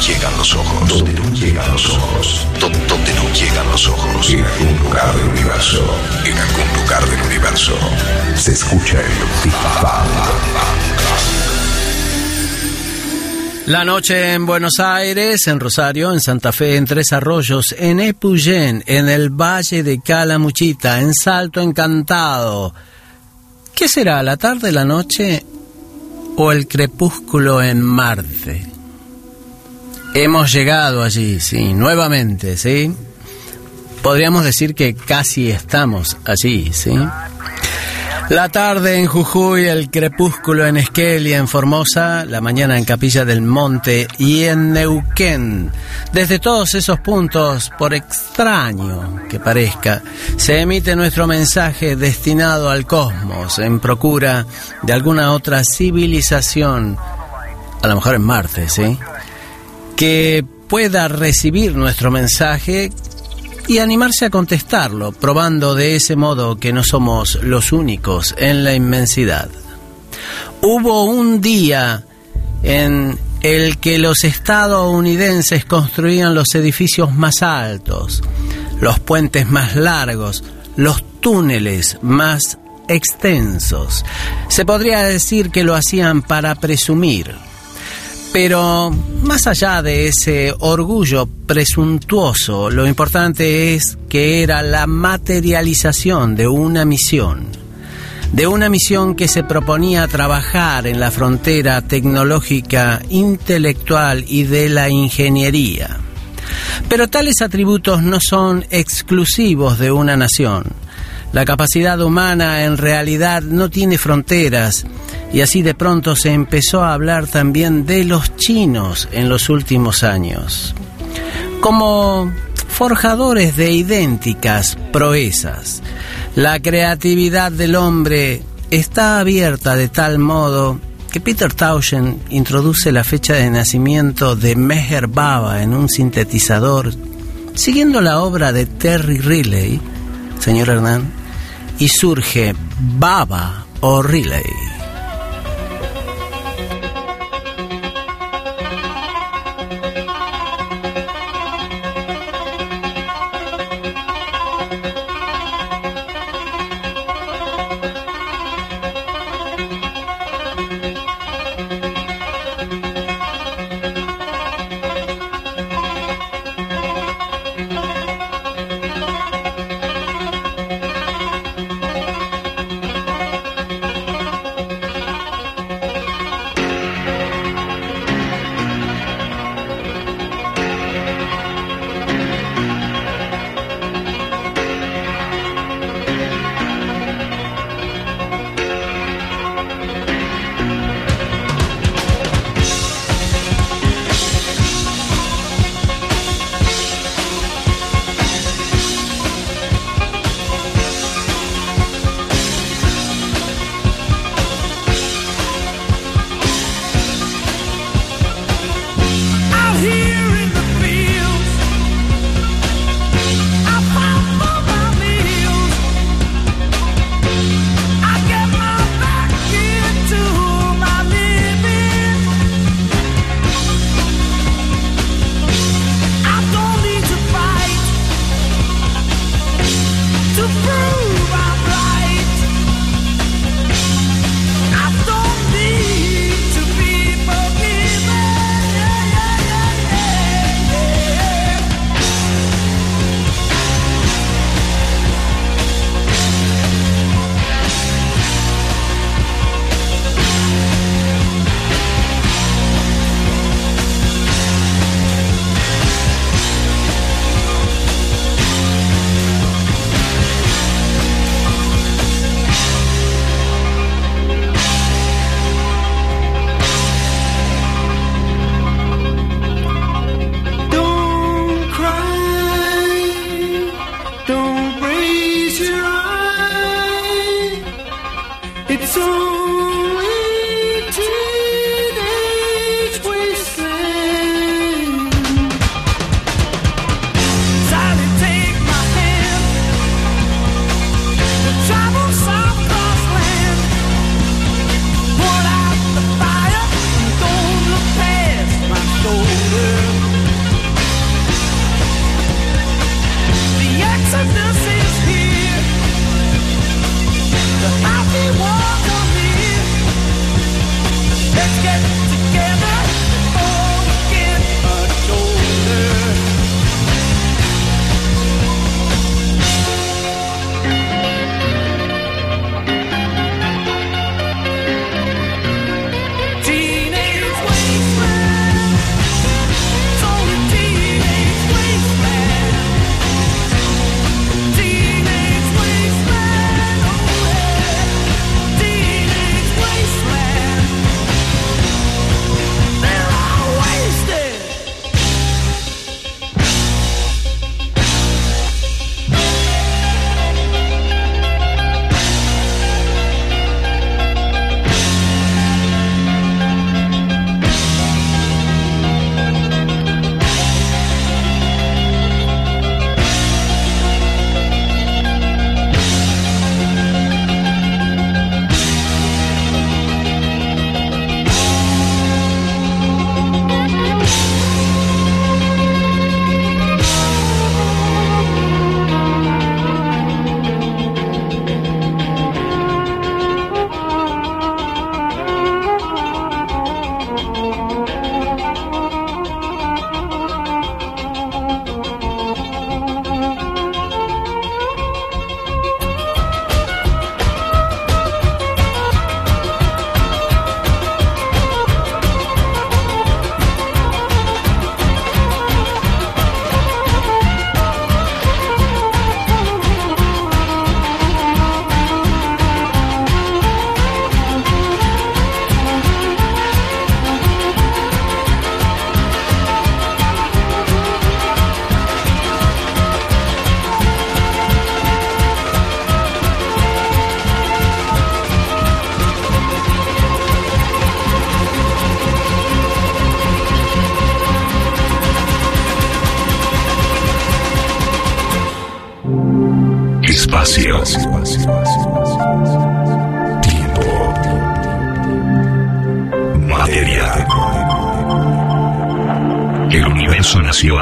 llegan los ojos. Donde no llegan los ojos. Donde no llegan los ojos. En algún lugar del universo. En algún lugar del universo. Se escucha el Big La noche en Buenos Aires, en Rosario, en Santa Fe, en Tres Arroyos, en Epuyén, en el Valle de Calamuchita, en Salto Encantado. ¿Qué será, la tarde, la noche o el crepúsculo en Marte? Hemos llegado allí, sí, nuevamente, sí. Podríamos decir que casi estamos allí, sí. La tarde en Jujuy, el crepúsculo en Esquelia, en Formosa, la mañana en Capilla del Monte y en Neuquén. Desde todos esos puntos, por extraño que parezca, se emite nuestro mensaje destinado al cosmos en procura de alguna otra civilización, a lo mejor en Marte, ¿sí? Que pueda recibir nuestro mensaje y animarse a contestarlo, probando de ese modo que no somos los únicos en la inmensidad. Hubo un día en el que los estadounidenses construían los edificios más altos, los puentes más largos, los túneles más extensos. Se podría decir que lo hacían para presumir, pero más allá de ese orgullo presuntuoso, lo importante es que era la materialización de una misión, de una misión que se proponía trabajar en la frontera tecnológica, intelectual y de la ingeniería. Pero tales atributos no son exclusivos de una nación. La capacidad humana en realidad no tiene fronteras y así de pronto se empezó a hablar también de los chinos en los últimos años, como forjadores de idénticas proezas. La creatividad del hombre está abierta de tal modo que Peter Tauschen introduce la fecha de nacimiento de Meher Baba en un sintetizador, siguiendo la obra de Terry Riley, señor Hernán, y surge Baba o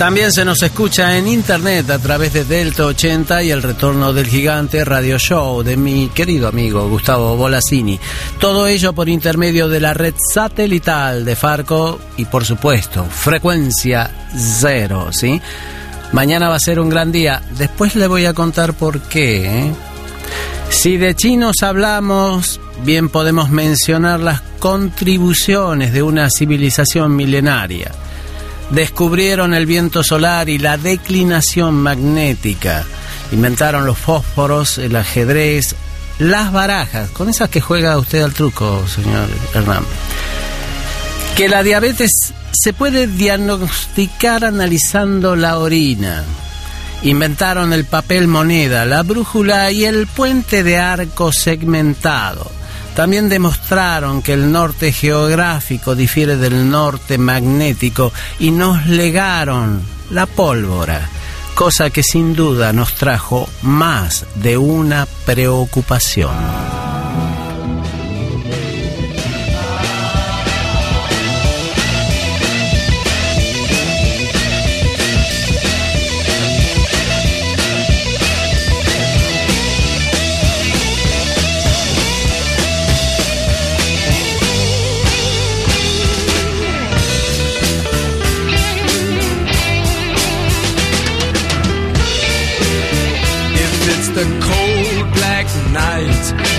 También se nos escucha en internet a través de Delta 80 y el retorno del gigante radio show de mi querido amigo Gustavo Bolasini. Todo ello por intermedio de la red satelital de Farco y por supuesto, frecuencia cero, ¿sí? Mañana va a ser un gran día. Después le voy a contar por qué. ¿eh? Si de chinos hablamos, bien podemos mencionar las contribuciones de una civilización milenaria descubrieron el viento solar y la declinación magnética. Inventaron los fósforos, el ajedrez, las barajas, con esas que juega usted al truco, señor Hernán. Que la diabetes se puede diagnosticar analizando la orina. Inventaron el papel moneda, la brújula y el puente de arco segmentado. También demostraron que el norte geográfico difiere del norte magnético y nos legaron la pólvora, cosa que sin duda nos trajo más de una preocupación. tonight.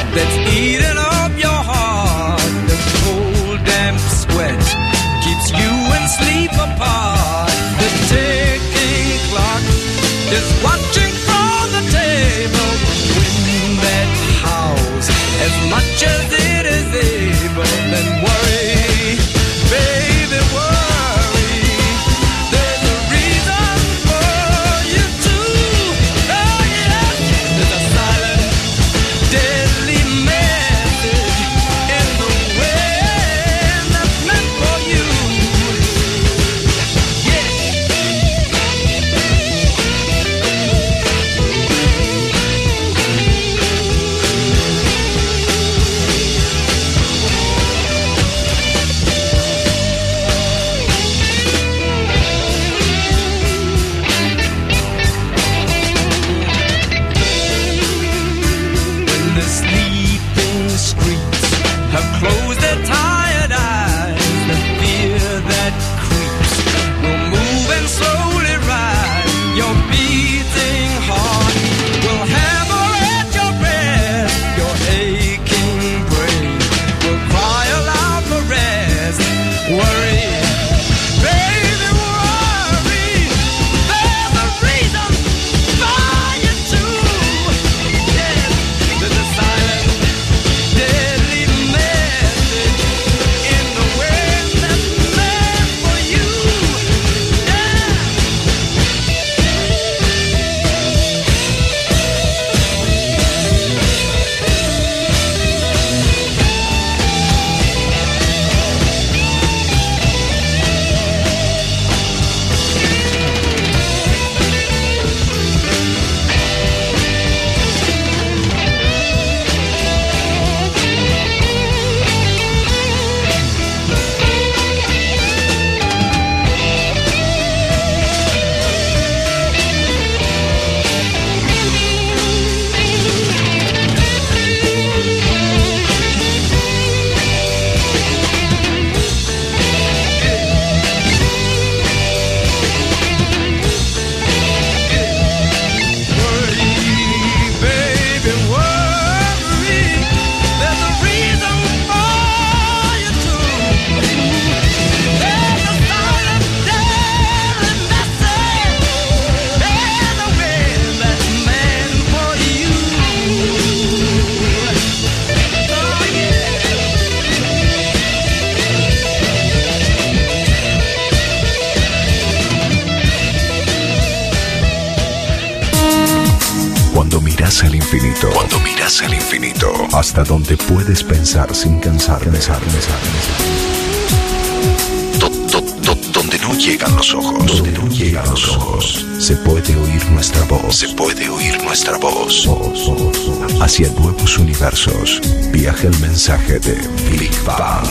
Pensar sin cansar, pensar, pensar, donde no llegan los ojos, donde no llegan los ojos, se puede oír nuestra voz, se puede oír nuestra voz. Hacia nuevos universos, viaja el mensaje de Big Bang.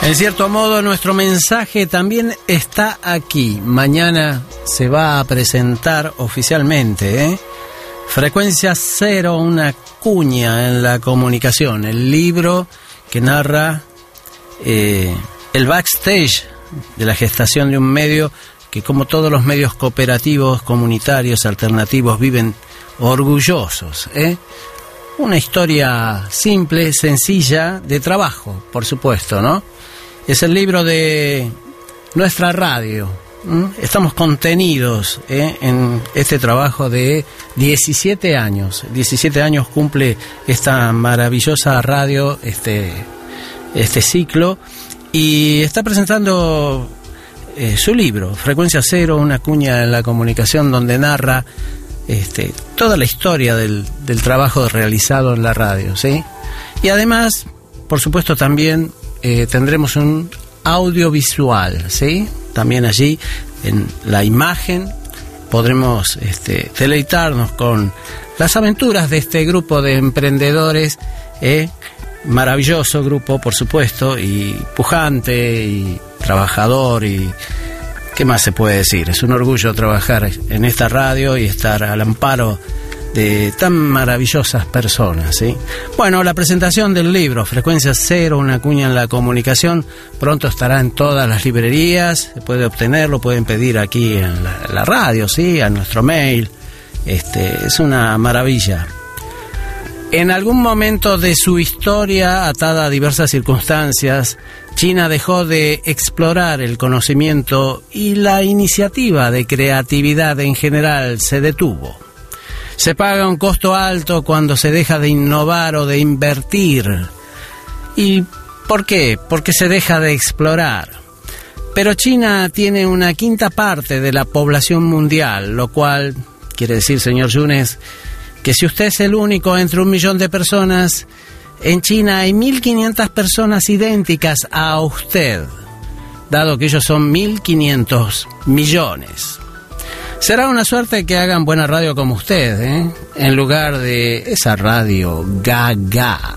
En cierto modo, nuestro mensaje también está aquí. Mañana se va a presentar oficialmente. ¿eh? Frecuencia cero, una cuña en la comunicación. El libro que narra eh, el backstage de la gestación de un medio que, como todos los medios cooperativos, comunitarios, alternativos, viven orgullosos. ¿eh? Una historia simple, sencilla, de trabajo, por supuesto, ¿no? es el libro de nuestra radio. Estamos contenidos ¿eh? en este trabajo de 17 años. 17 años cumple esta maravillosa radio, este, este ciclo, y está presentando eh, su libro, Frecuencia Cero, una cuña en la comunicación, donde narra este, toda la historia del, del trabajo realizado en la radio. ¿sí? Y además, por supuesto, también eh, tendremos un audiovisual, ¿sí? También allí en la imagen podremos este, deleitarnos con las aventuras de este grupo de emprendedores, ¿eh? maravilloso grupo, por supuesto, y pujante y trabajador y qué más se puede decir. Es un orgullo trabajar en esta radio y estar al amparo de tan maravillosas personas. ¿sí? Bueno, la presentación del libro, Frecuencia Cero, una cuña en la comunicación, pronto estará en todas las librerías, se puede obtenerlo, pueden pedir aquí en la, radio, ¿sí? a nuestro mail. Este, es una maravilla. En algún momento de su historia, atada a diversas circunstancias, China dejó de explorar el conocimiento y la iniciativa de creatividad en general se detuvo. Se paga un costo alto cuando se deja de innovar o de invertir. ¿Y por qué? Porque se deja de explorar. Pero China tiene una quinta parte de la población mundial, lo cual quiere decir, señor Yunes, que si usted es el único entre un millón de personas, en China hay 1.500 personas idénticas a usted, dado que ellos son 1.500 millones. Será una suerte que hagan buena radio como usted, ¿eh? en lugar de esa radio gaga.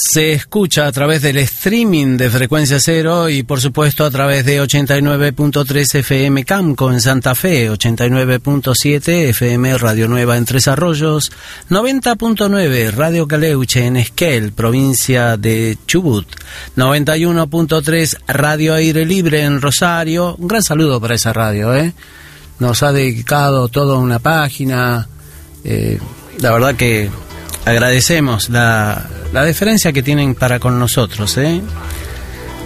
se escucha a través del streaming de Frecuencia Cero y por supuesto a través de 89.3 FM Camco en Santa Fe, 89.7 FM Radio Nueva en Tres Arroyos, 90.9 Radio Caleuche en Esquel, provincia de Chubut, 91.3 Radio Aire Libre en Rosario. Un gran saludo para esa radio, ¿eh? Nos ha dedicado toda una página. Eh, la verdad que agradecemos la, la deferencia que tienen para con nosotros. ¿eh?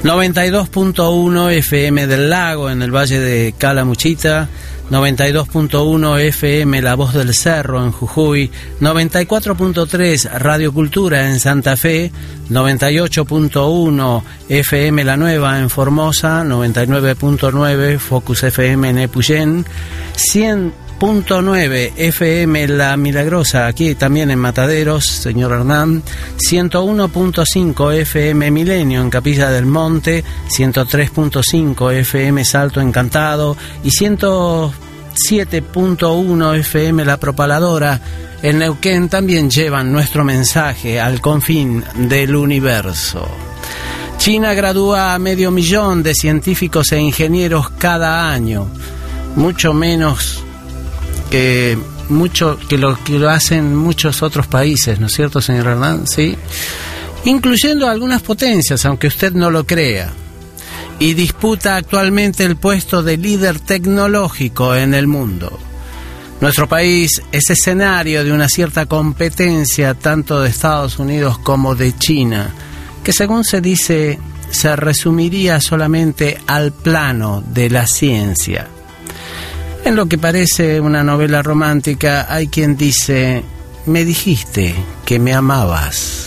92.1 FM del Lago en el Valle de Calamuchita, 92.1 FM La Voz del Cerro en Jujuy, 94.3 Radio Cultura en Santa Fe, 98.1 FM La Nueva en Formosa, 99.9 Focus FM en Epuyén, 100 100.9 FM La Milagrosa, aquí también en Mataderos, señor Hernán, 101.5 FM Milenio en Capilla del Monte, 103.5 FM Salto Encantado y 107.1 FM La Propaladora. En Neuquén también llevan nuestro mensaje al confín del universo. China gradúa a medio millón de científicos e ingenieros cada año, mucho menos que mucho que lo que lo hacen muchos otros países, ¿no es cierto, señor Hernán? Sí. Incluyendo algunas potencias, aunque usted no lo crea. Y disputa actualmente el puesto de líder tecnológico en el mundo. Nuestro país es escenario de una cierta competencia tanto de Estados Unidos como de China, que según se dice se resumiría solamente al plano de la ciencia. En lo que parece una novela romántica hay quien dice, me dijiste que me amabas.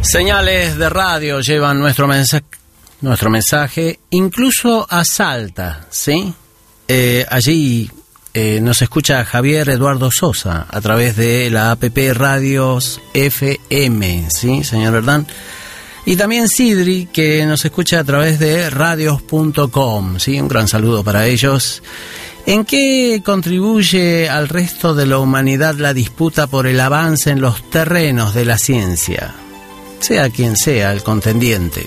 Señales de radio llevan nuestro mensaje, nuestro mensaje incluso a Salta, ¿sí? Eh, allí eh, nos escucha Javier Eduardo Sosa a través de la APP Radios FM, ¿sí, señor Verdán? Y también Sidri, que nos escucha a través de radios.com, ¿sí? Un gran saludo para ellos. ¿En qué contribuye al resto de la humanidad la disputa por el avance en los terrenos de la ciencia? Sea quien sea el contendiente.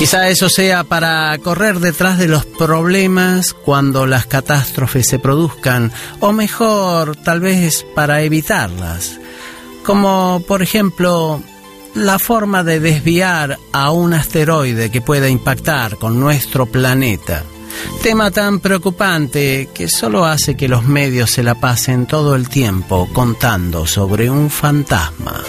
Quizá eso sea para correr detrás de los problemas cuando las catástrofes se produzcan, o mejor, tal vez para evitarlas, como por ejemplo la forma de desviar a un asteroide que pueda impactar con nuestro planeta. Tema tan preocupante que solo hace que los medios se la pasen todo el tiempo contando sobre un fantasma.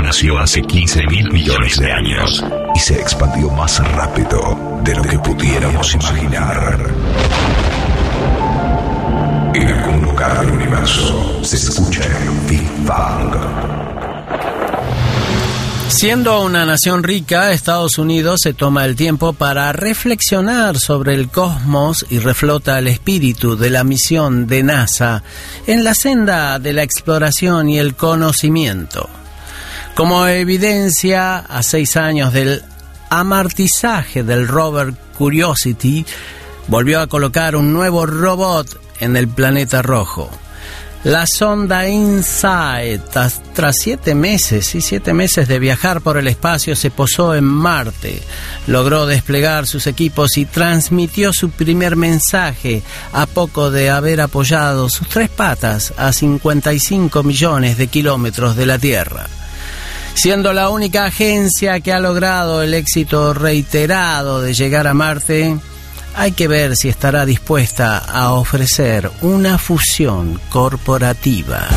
Nació hace 15 mil millones de años y se expandió más rápido de lo que pudiéramos imaginar. En algún lugar del universo se escucha el Big Bang. Siendo una nación rica, Estados Unidos se toma el tiempo para reflexionar sobre el cosmos y reflota el espíritu de la misión de NASA en la senda de la exploración y el conocimiento. Como evidencia, a seis años del amartizaje del rover Curiosity, volvió a colocar un nuevo robot en el planeta rojo. La sonda InSight, tras, tras siete meses y siete meses de viajar por el espacio, se posó en Marte, logró desplegar sus equipos y transmitió su primer mensaje a poco de haber apoyado sus tres patas a 55 millones de kilómetros de la Tierra. Siendo la única agencia que ha logrado el éxito reiterado de llegar a Marte, hay que ver si estará dispuesta a ofrecer una fusión corporativa.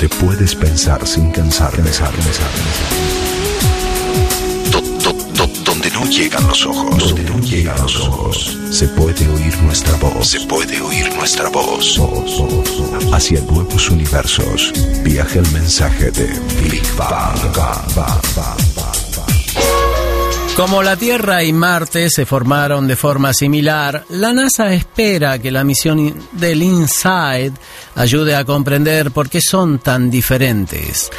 Donde puedes pensar sin cansar, pensar, pensar, Donde no llegan los ojos. Donde no llegan los ojos. Se puede oír nuestra voz. Se puede oír nuestra voz. Hacia nuevos universos. Viaja el mensaje de Big Bang. Como la Tierra y Marte se formaron de forma similar, la NASA espera que la misión del InSide ayude a comprender por qué son tan diferentes.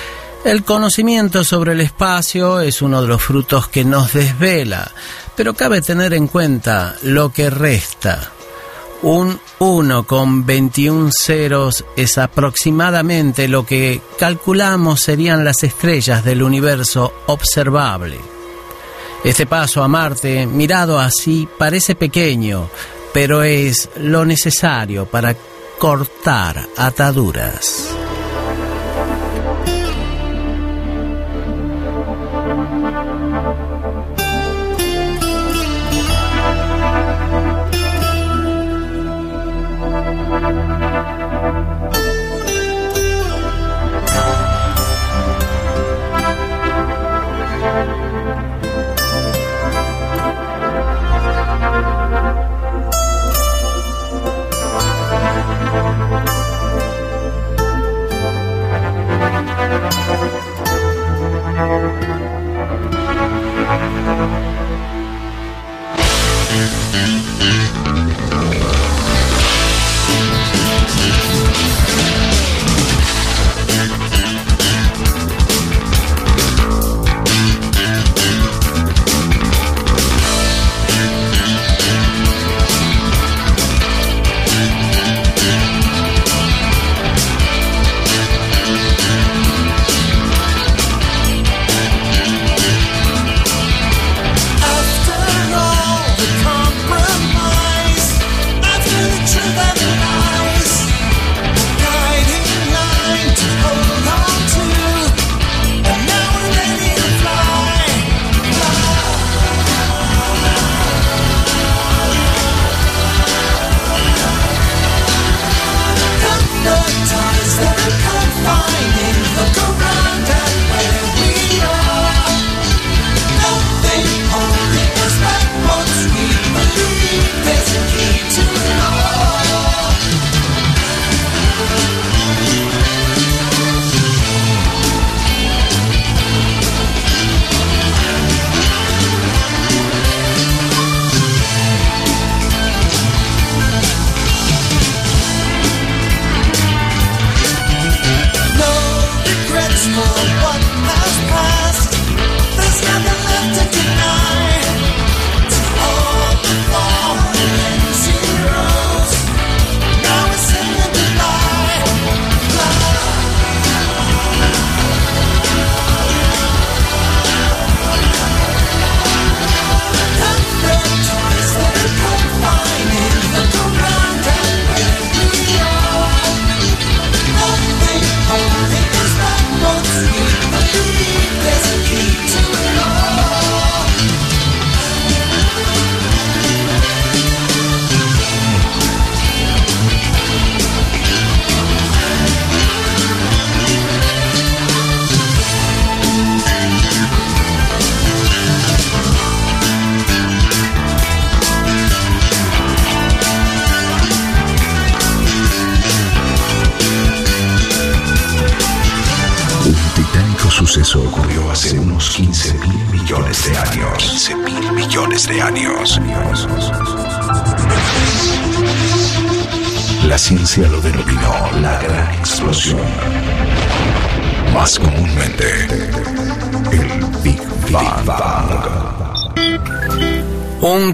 El conocimiento sobre el espacio es uno de los frutos que nos desvela, pero cabe tener en cuenta lo que resta. Un 1 con 21 ceros es aproximadamente lo que calculamos serían las estrellas del universo observable. Este paso a Marte, mirado así, parece pequeño, pero es lo necesario para cortar ataduras.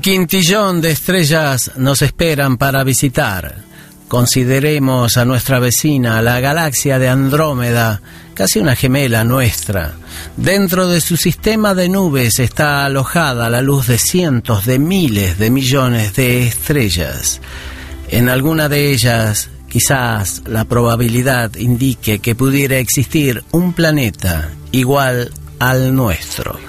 Quintillón de estrellas nos esperan para visitar. Consideremos a nuestra vecina, la galaxia de Andrómeda, casi una gemela nuestra. Dentro de su sistema de nubes está alojada la luz de cientos de miles de millones de estrellas. En alguna de ellas, quizás la probabilidad indique que pudiera existir un planeta igual al nuestro.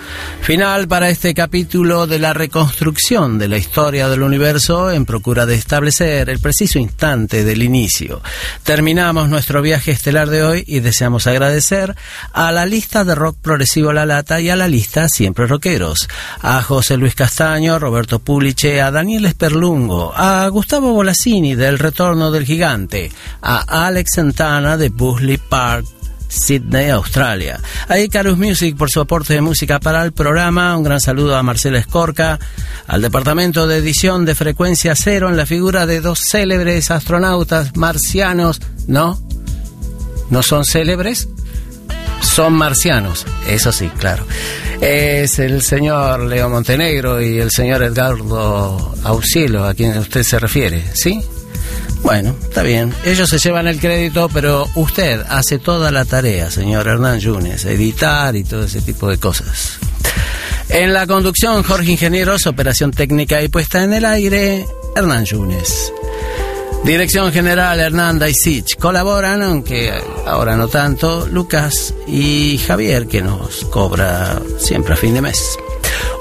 Final para este capítulo de la reconstrucción de la historia del universo en procura de establecer el preciso instante del inicio. Terminamos nuestro viaje estelar de hoy y deseamos agradecer a la lista de rock progresivo La Lata y a la lista Siempre Rockeros, a José Luis Castaño, Roberto Puliche, a Daniel Esperlungo, a Gustavo Bolasini del Retorno del Gigante, a Alex Santana de Busley Park, Sydney, Australia. A Icarus Music por su aporte de música para el programa. Un gran saludo a Marcela Escorca, al departamento de edición de Frecuencia Cero en la figura de dos célebres astronautas marcianos. ¿No? ¿No son célebres? Son marcianos, eso sí, claro. Es el señor Leo Montenegro y el señor Edgardo Auxilo, a quien usted se refiere, ¿sí? Bueno, está bien. Ellos se llevan el crédito, pero usted hace toda la tarea, señor Hernán Yunes, editar y todo ese tipo de cosas. En la conducción, Jorge Ingenieros, operación técnica y puesta en el aire, Hernán Yunes. Dirección General Hernán Daisich. Colaboran, aunque ahora no tanto, Lucas y Javier, que nos cobra siempre a fin de mes.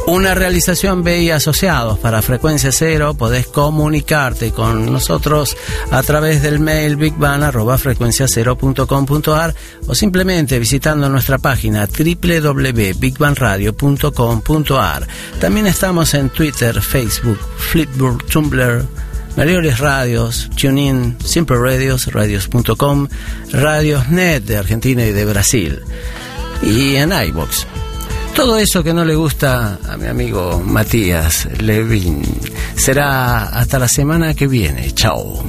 Una realización B y asociados para Frecuencia Cero. Podés comunicarte con nosotros a través del mail bigban.frecuenciacero.com.ar o simplemente visitando nuestra página www.bigbanradio.com.ar. También estamos en Twitter, Facebook, Flipboard, Tumblr, Mejores Radios, TuneIn, Simple Radios, radios.com, Radiosnet de Argentina y de Brasil. Y en iBox. Todo eso que no le gusta a mi amigo Matías Levin será hasta la semana que viene. Chao.